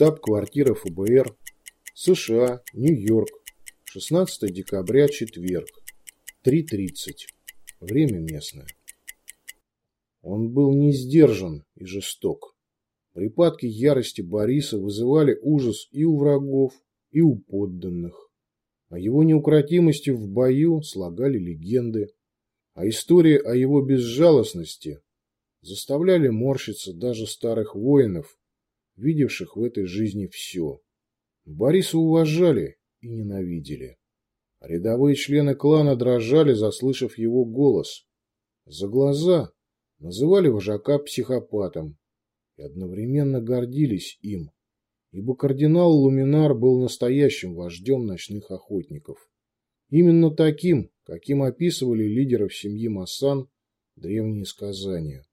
Штаб-квартира ФБР. США. Нью-Йорк. 16 декабря, четверг. 3.30. Время местное. Он был не сдержан и жесток. Припадки ярости Бориса вызывали ужас и у врагов, и у подданных. О его неукротимости в бою слагали легенды, а истории о его безжалостности заставляли морщиться даже старых воинов, видевших в этой жизни все. Бориса уважали и ненавидели. Рядовые члены клана дрожали, заслышав его голос. За глаза называли вожака психопатом и одновременно гордились им, ибо кардинал Луминар был настоящим вождем ночных охотников. Именно таким, каким описывали лидеров семьи Массан древние сказания,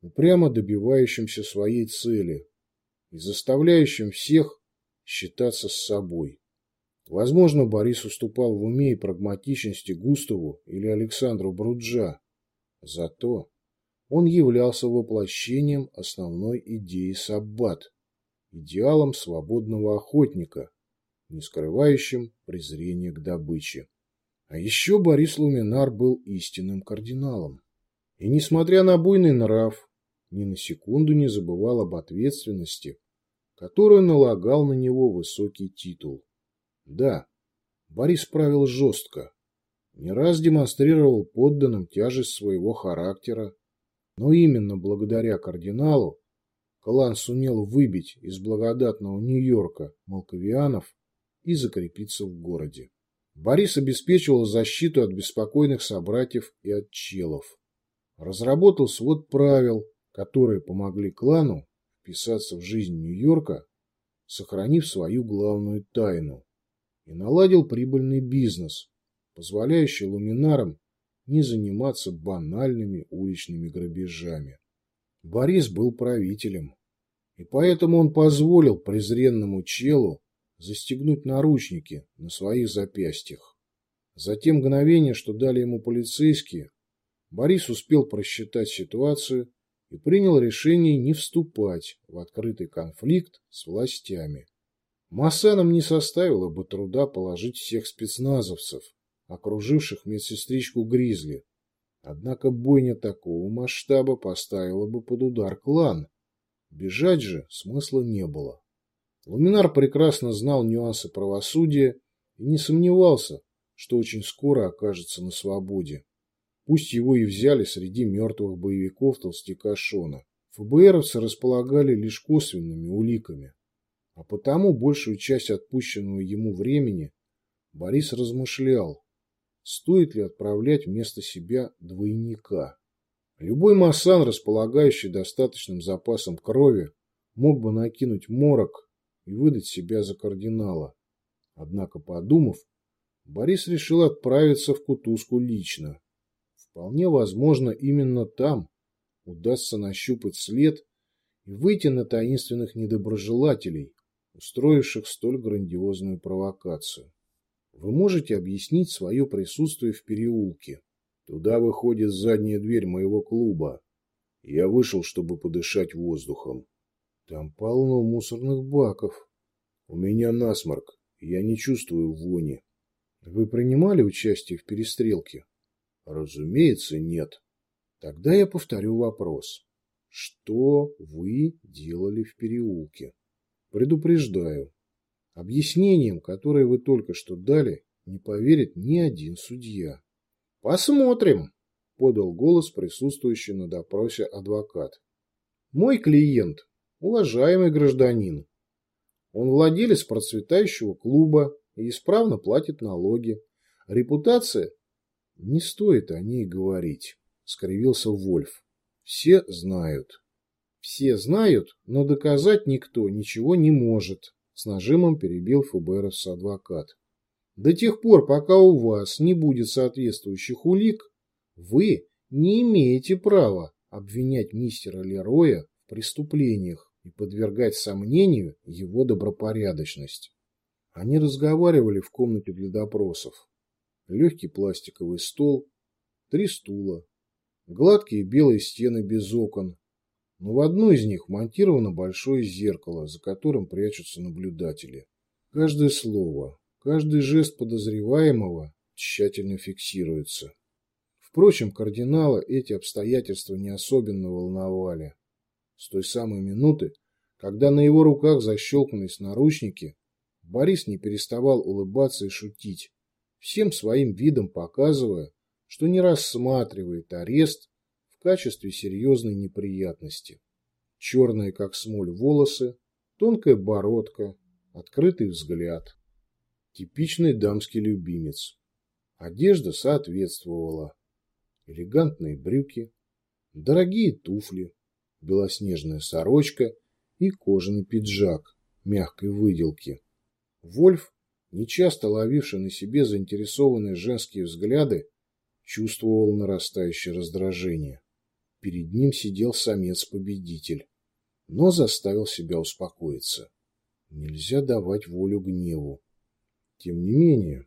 упрямо добивающимся своей цели и заставляющим всех считаться с собой. Возможно, Борис уступал в уме и прагматичности Густаву или Александру Бруджа. Зато он являлся воплощением основной идеи Саббат, идеалом свободного охотника, не скрывающим презрения к добыче. А еще Борис Луминар был истинным кардиналом. И, несмотря на буйный нрав, ни на секунду не забывал об ответственности, которую налагал на него высокий титул. Да, Борис правил жестко, не раз демонстрировал подданным тяжесть своего характера, но именно благодаря кардиналу клан сумел выбить из благодатного Нью-Йорка молковианов и закрепиться в городе. Борис обеспечивал защиту от беспокойных собратьев и от челов. Разработал свод правил, которые помогли клану вписаться в жизнь Нью-Йорка, сохранив свою главную тайну, и наладил прибыльный бизнес, позволяющий луминарам не заниматься банальными уличными грабежами. Борис был правителем, и поэтому он позволил презренному челу застегнуть наручники на своих запястьях. За те мгновения, что дали ему полицейские, Борис успел просчитать ситуацию и принял решение не вступать в открытый конфликт с властями. Массанам не составило бы труда положить всех спецназовцев, окруживших медсестричку Гризли. Однако бойня такого масштаба поставила бы под удар клан. Бежать же смысла не было. Луминар прекрасно знал нюансы правосудия и не сомневался, что очень скоро окажется на свободе. Пусть его и взяли среди мертвых боевиков толстяка Шона. ФБРовцы располагали лишь косвенными уликами. А потому большую часть отпущенного ему времени Борис размышлял, стоит ли отправлять вместо себя двойника. Любой массан, располагающий достаточным запасом крови, мог бы накинуть морок и выдать себя за кардинала. Однако, подумав, Борис решил отправиться в Кутузку лично. Вполне возможно, именно там удастся нащупать след и выйти на таинственных недоброжелателей, устроивших столь грандиозную провокацию. Вы можете объяснить свое присутствие в переулке. Туда выходит задняя дверь моего клуба. Я вышел, чтобы подышать воздухом. Там полно мусорных баков. У меня насморк, я не чувствую вони. Вы принимали участие в перестрелке? Разумеется, нет. Тогда я повторю вопрос. Что вы делали в переулке? Предупреждаю, Объяснением, которые вы только что дали, не поверит ни один судья. Посмотрим, подал голос присутствующий на допросе адвокат. Мой клиент, уважаемый гражданин. Он владелец процветающего клуба и исправно платит налоги. Репутация? Не стоит о ней говорить, скривился Вольф. Все знают. Все знают, но доказать никто ничего не может, с нажимом перебил ФБРовца адвокат. До тех пор, пока у вас не будет соответствующих улик, вы не имеете права обвинять мистера Лероя в преступлениях и подвергать сомнению его добропорядочность. Они разговаривали в комнате для допросов. Легкий пластиковый стол, три стула, гладкие белые стены без окон, но в одну из них монтировано большое зеркало, за которым прячутся наблюдатели. Каждое слово, каждый жест подозреваемого тщательно фиксируется. Впрочем, кардинала эти обстоятельства не особенно волновали. С той самой минуты, когда на его руках защелкнулись наручники, Борис не переставал улыбаться и шутить, всем своим видом показывая, что не рассматривает арест в качестве серьезной неприятности. Черные, как смоль, волосы, тонкая бородка, открытый взгляд. Типичный дамский любимец. Одежда соответствовала. Элегантные брюки, дорогие туфли, белоснежная сорочка и кожаный пиджак мягкой выделки. Вольф, нечасто ловивший на себе заинтересованные женские взгляды, чувствовал нарастающее раздражение. Перед ним сидел самец-победитель, но заставил себя успокоиться. Нельзя давать волю гневу. Тем не менее,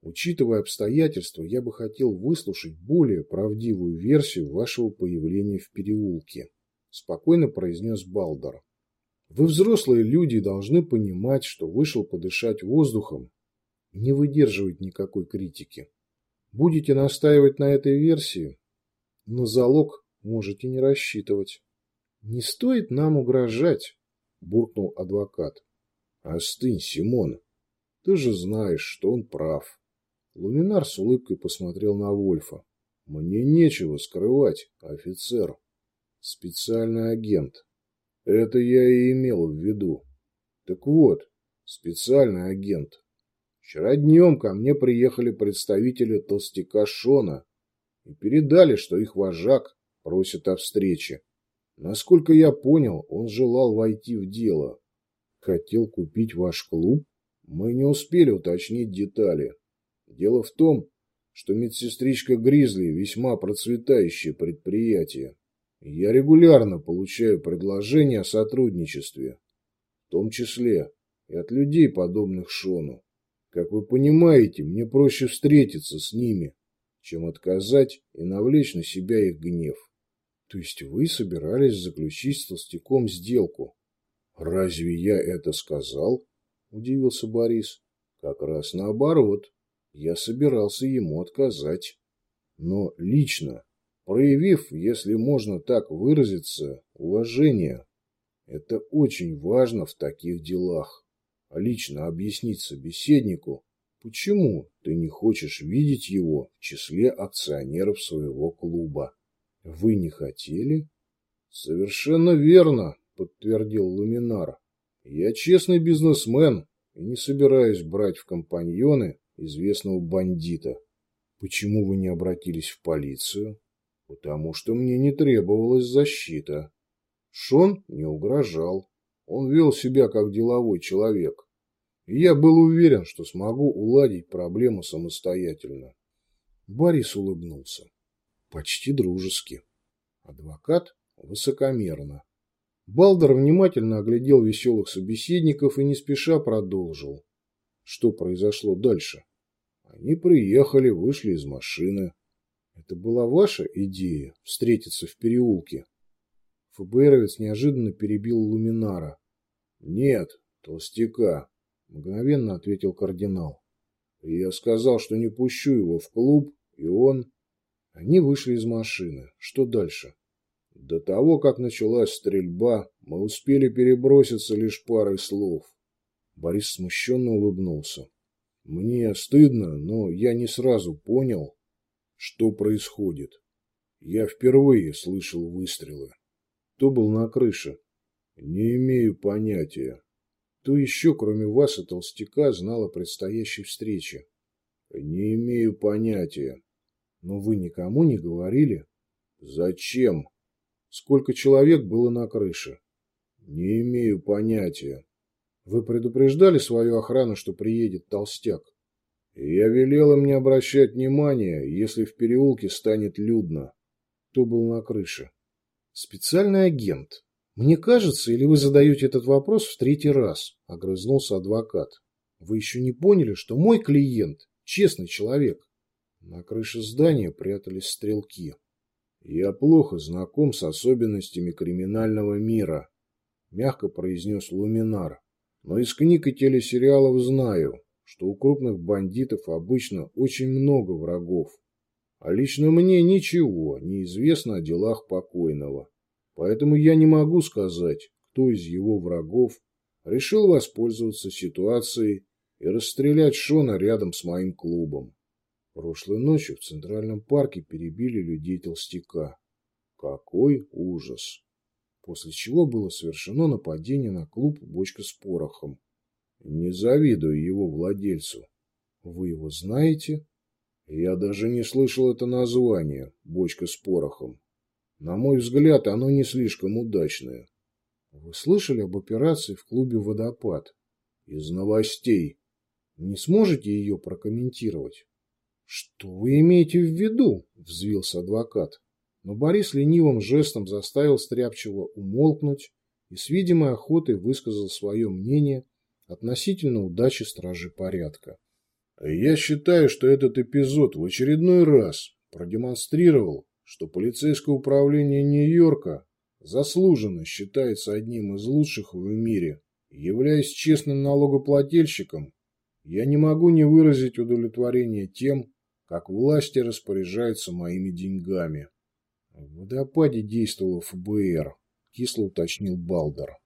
учитывая обстоятельства, я бы хотел выслушать более правдивую версию вашего появления в переулке, спокойно произнес Балдар. Вы взрослые люди должны понимать, что вышел подышать воздухом не выдерживать никакой критики. Будете настаивать на этой версии, на залог можете не рассчитывать. Не стоит нам угрожать, буркнул адвокат. Остынь, Симон. Ты же знаешь, что он прав. Луминар с улыбкой посмотрел на Вольфа. Мне нечего скрывать, офицер. Специальный агент. Это я и имел в виду. Так вот, специальный агент. Вчера днем ко мне приехали представители толстяка Шона и передали, что их вожак просит о встрече. Насколько я понял, он желал войти в дело. Хотел купить ваш клуб? Мы не успели уточнить детали. Дело в том, что медсестричка Гризли весьма процветающее предприятие. Я регулярно получаю предложения о сотрудничестве, в том числе и от людей, подобных Шону. Как вы понимаете, мне проще встретиться с ними, чем отказать и навлечь на себя их гнев. То есть вы собирались заключить с толстяком сделку? Разве я это сказал? Удивился Борис. Как раз наоборот. Я собирался ему отказать. Но лично проявив, если можно так выразиться, уважение. Это очень важно в таких делах. А лично объяснить собеседнику, почему ты не хочешь видеть его в числе акционеров своего клуба. Вы не хотели? Совершенно верно, подтвердил Луминар. Я честный бизнесмен и не собираюсь брать в компаньоны известного бандита. Почему вы не обратились в полицию? Потому что мне не требовалась защита. Шон не угрожал. Он вел себя как деловой человек. И я был уверен, что смогу уладить проблему самостоятельно. Борис улыбнулся. Почти дружески. Адвокат высокомерно. Балдер внимательно оглядел веселых собеседников и не спеша продолжил. Что произошло дальше? Они приехали, вышли из машины. Это была ваша идея – встретиться в переулке? ФБРовец неожиданно перебил Луминара. Нет, толстяка, мгновенно ответил кардинал. Я сказал, что не пущу его в клуб, и он... Они вышли из машины. Что дальше? До того, как началась стрельба, мы успели переброситься лишь парой слов. Борис смущенно улыбнулся. Мне стыдно, но я не сразу понял, что происходит? Я впервые слышал выстрелы. Кто был на крыше? Не имею понятия. Кто еще, кроме вас и толстяка, знал о предстоящей встрече? Не имею понятия. Но вы никому не говорили? Зачем? Сколько человек было на крыше? Не имею понятия. Вы предупреждали свою охрану, что приедет толстяк? Я велел им не обращать внимания, если в переулке станет людно. Кто был на крыше? Специальный агент. Мне кажется, или вы задаете этот вопрос в третий раз? Огрызнулся адвокат. Вы еще не поняли, что мой клиент – честный человек. На крыше здания прятались стрелки. Я плохо знаком с особенностями криминального мира, мягко произнес Луминар. Но из книг и телесериалов знаю, что у крупных бандитов обычно очень много врагов. А лично мне ничего не известно о делах покойного. Поэтому я не могу сказать, кто из его врагов решил воспользоваться ситуацией и расстрелять Шона рядом с моим клубом. Прошлой ночью в Центральном парке перебили людей толстяка. Какой ужас! После чего было совершено нападение на клуб «Бочка с порохом». Не завидую его владельцу. Вы его знаете? Я даже не слышал это название «Бочка с порохом». На мой взгляд, оно не слишком удачное. Вы слышали об операции в клубе «Водопад»? Из новостей. Не сможете ее прокомментировать? Что вы имеете в виду? Взвился адвокат. Но Борис ленивым жестом заставил Стряпчего умолкнуть и с видимой охотой высказал свое мнение относительно удачи стражи порядка. Я считаю, что этот эпизод в очередной раз продемонстрировал, что полицейское управление Нью-Йорка заслуженно считается одним из лучших в мире. Являясь честным налогоплательщиком, я не могу не выразить удовлетворение тем, как власти распоряжаются моими деньгами. В водопаде действовало ФБР, кисло уточнил Балдер.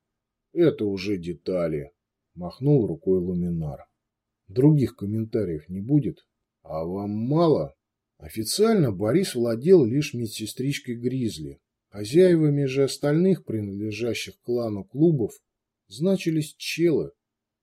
Это уже детали, махнул рукой Луминар. Других комментариев не будет? А вам мало? Официально Борис владел лишь медсестричкой Гризли. Хозяевами же остальных, принадлежащих клану клубов, значились челы,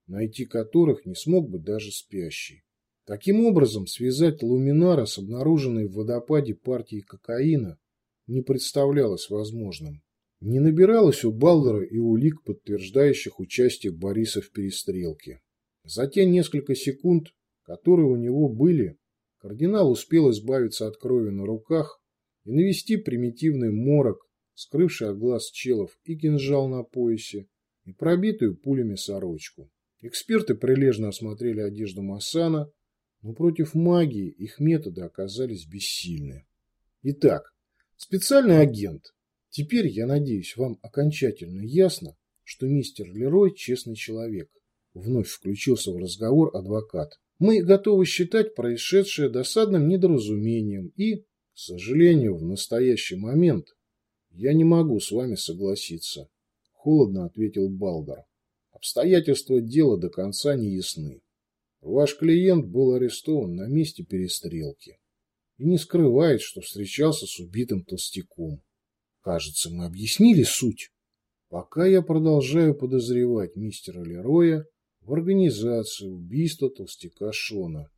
найти которых не смог бы даже спящий. Таким образом, связать Луминара с обнаруженной в водопаде партией кокаина не представлялось возможным. Не набиралось у Балдера и улик, подтверждающих участие Бориса в перестрелке. За те несколько секунд, которые у него были, кардинал успел избавиться от крови на руках и навести примитивный морок, скрывший от глаз челов и кинжал на поясе, и пробитую пулями сорочку. Эксперты прилежно осмотрели одежду Массана но против магии их методы оказались бессильны. Итак, специальный агент. Теперь, я надеюсь, вам окончательно ясно, что мистер Лерой честный человек. Вновь включился в разговор адвокат. Мы готовы считать происшедшее досадным недоразумением и, к сожалению, в настоящий момент я не могу с вами согласиться. Холодно ответил Балдар. Обстоятельства дела до конца не ясны. Ваш клиент был арестован на месте перестрелки и не скрывает, что встречался с убитым толстяком. Кажется, мы объяснили суть. Пока я продолжаю подозревать мистера Лероя в организации убийства толстяка Шона.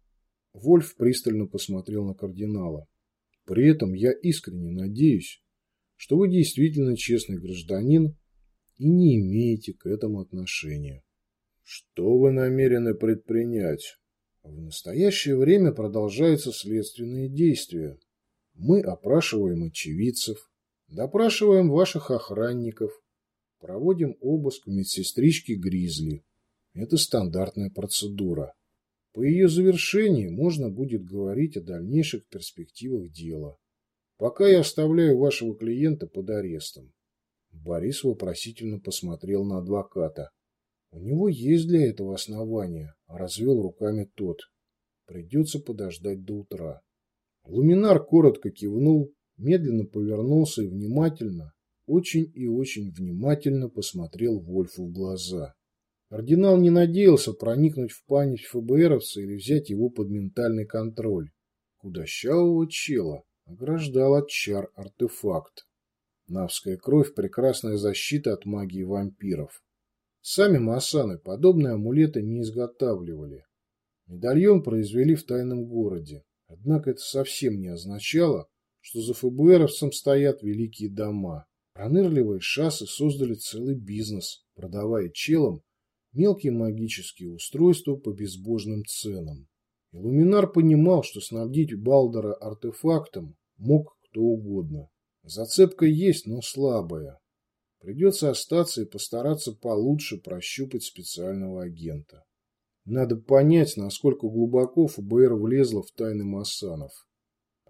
Вольф пристально посмотрел на кардинала. При этом я искренне надеюсь, что вы действительно честный гражданин и не имеете к этому отношения. Что вы намерены предпринять? В настоящее время продолжаются следственные действия. Мы опрашиваем очевидцев, допрашиваем ваших охранников, проводим обыск медсестрички Гризли. Это стандартная процедура. По ее завершении можно будет говорить о дальнейших перспективах дела. Пока я оставляю вашего клиента под арестом. Борис вопросительно посмотрел на адвоката. У него есть для этого основания, развел руками тот. Придется подождать до утра. Луминар коротко кивнул, медленно повернулся и внимательно, очень и очень внимательно посмотрел Вольфу в глаза. Кардинал не надеялся проникнуть в память ФБРовца или взять его под ментальный контроль. Худощавого чела ограждал от чар артефакт. Навская кровь – прекрасная защита от магии вампиров. Сами массаны подобные амулеты не изготавливали. Медальон произвели в тайном городе. Однако это совсем не означало, что за ФБРовцем стоят великие дома. Пронырливые шассы создали целый бизнес, продавая челам мелкие магические устройства по безбожным ценам. Иллюминар понимал, что снабдить Балдера артефактом мог кто угодно. Зацепка есть, но слабая. Придется остаться и постараться получше прощупать специального агента. Надо понять, насколько глубоко ФБР влезло в тайны Массанов.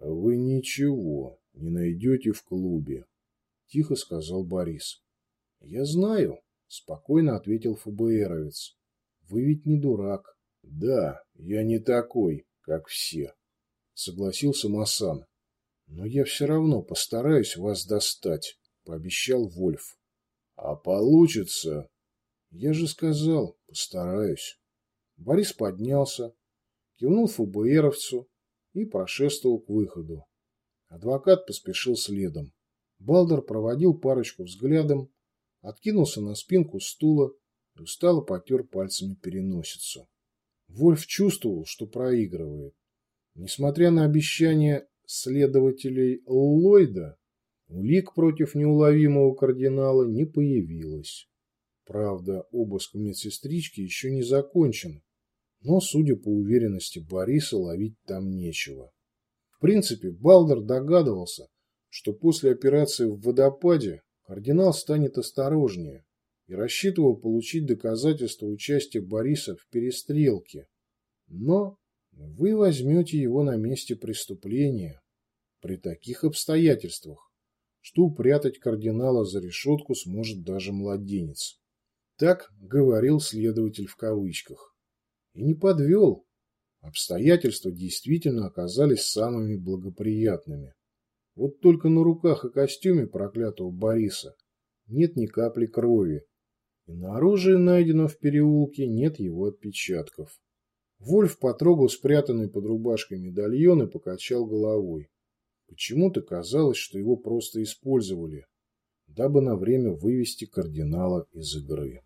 Вы ничего, не найдете в клубе, тихо сказал Борис. Я знаю, спокойно ответил ФБРовец. Вы ведь не дурак. Да, я не такой, как все, согласился Масан. Но я все равно постараюсь вас достать, пообещал Вольф. А получится? Я же сказал, постараюсь. Борис поднялся, кивнул ФБРовцу и прошествовал к выходу. Адвокат поспешил следом. Балдер проводил парочку взглядом, откинулся на спинку стула и устало потер пальцами переносицу. Вольф чувствовал, что проигрывает. Несмотря на обещания следователей Ллойда, улик против неуловимого кардинала не появилось. Правда, обыск медсестрички еще не закончен, но, судя по уверенности Бориса, ловить там нечего. В принципе, Балдер догадывался, что после операции в водопаде кардинал станет осторожнее и рассчитывал получить доказательства участия Бориса в перестрелке. Но вы возьмете его на месте преступления при таких обстоятельствах, что упрятать кардинала за решетку сможет даже младенец. Так говорил следователь в кавычках. И не подвел. Обстоятельства действительно оказались самыми благоприятными. Вот только на руках и костюме проклятого Бориса нет ни капли крови, и на оружии, найденном в переулке, нет его отпечатков. Вольф потрогал спрятанный под рубашкой медальон и покачал головой. Почему-то казалось, что его просто использовали, дабы на время вывести кардинала из игры.